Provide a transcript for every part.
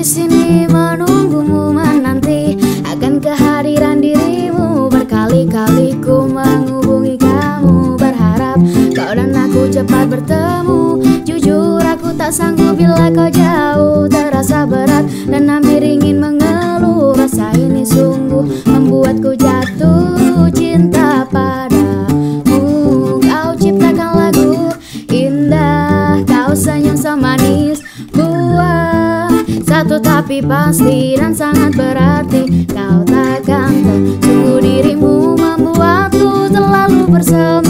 di sini menunggumu menanti. Akan kehadiran dirimu berkali-kali ku menghubungi kamu. Berharap kau dan aku cepat bertemu. Jujur aku tak sanggup bila kau jauh terasa ber satu tapi pasti dan sangat berarti. Kau takkan sungguh dirimu membuatku terlalu bersama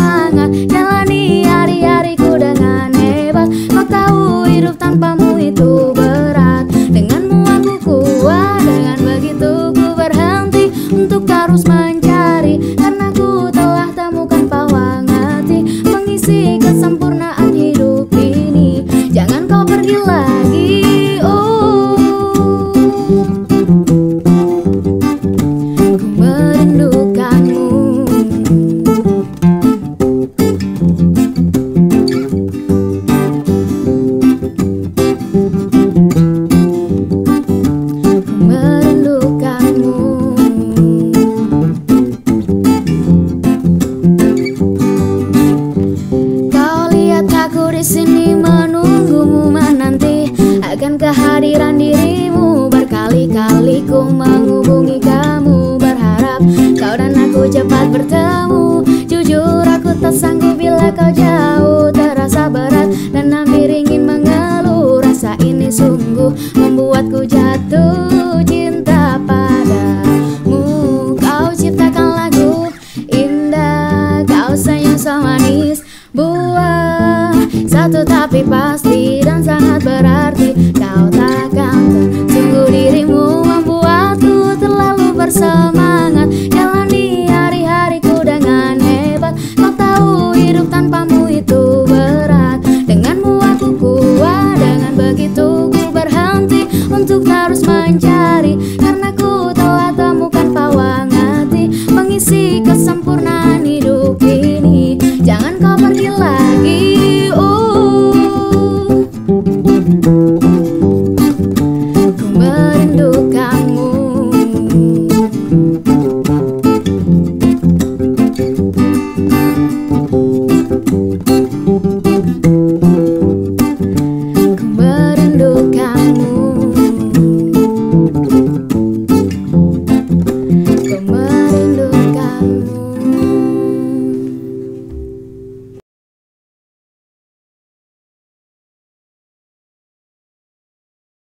kehadiran dirimu. Berkali-kali ku menghubungi kamu. Berharap kau dan aku cepat bertemu. Jujur aku tak sanggup bila kau jauh. Terasa berat dan hampir ingin mengeluh. Rasa ini sungguh membuatku jatuh cinta padamu. Kau ciptakan lagu indah. Kau senyum so manis Buah. Satu tapi pasti harus mencari. Karena